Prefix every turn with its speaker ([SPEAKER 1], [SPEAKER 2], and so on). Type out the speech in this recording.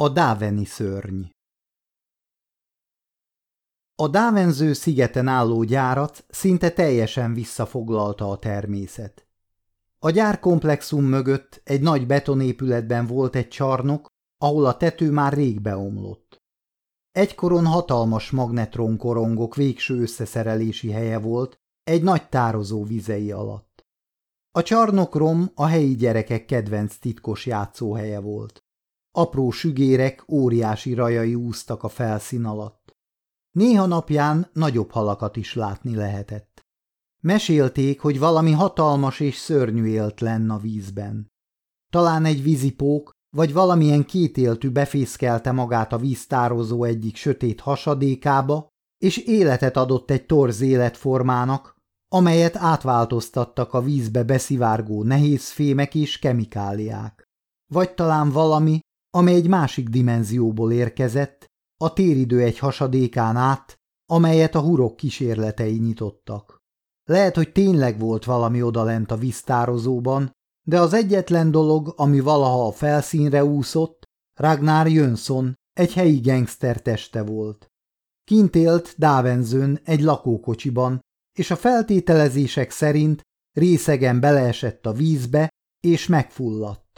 [SPEAKER 1] A Dáveni szörny A Dávenző szigeten álló gyárat szinte teljesen visszafoglalta a természet. A gyárkomplexum mögött egy nagy betonépületben volt egy csarnok, ahol a tető már rég beomlott. Egykoron hatalmas magnetronkorongok végső összeszerelési helye volt, egy nagy tározó vizei alatt. A csarnokrom a helyi gyerekek kedvenc titkos játszóhelye volt. Apró sügérek, óriási rajai úztak a felszín alatt. Néha napján nagyobb halakat is látni lehetett. Mesélték, hogy valami hatalmas és szörnyű élt lenn a vízben. Talán egy vízipók, vagy valamilyen kétéltű befészkelte magát a víztározó egyik sötét hasadékába, és életet adott egy torz életformának, amelyet átváltoztattak a vízbe beszivárgó nehéz fémek és kemikáliák. Vagy talán valami, amely egy másik dimenzióból érkezett, a téridő egy hasadékán át, amelyet a hurok kísérletei nyitottak. Lehet, hogy tényleg volt valami odalent a víztározóban, de az egyetlen dolog, ami valaha a felszínre úszott, Ragnar Jönsson, egy helyi gangster teste volt. Kint élt Dávenzőn egy lakókocsiban, és a feltételezések szerint részegen beleesett a vízbe, és megfulladt.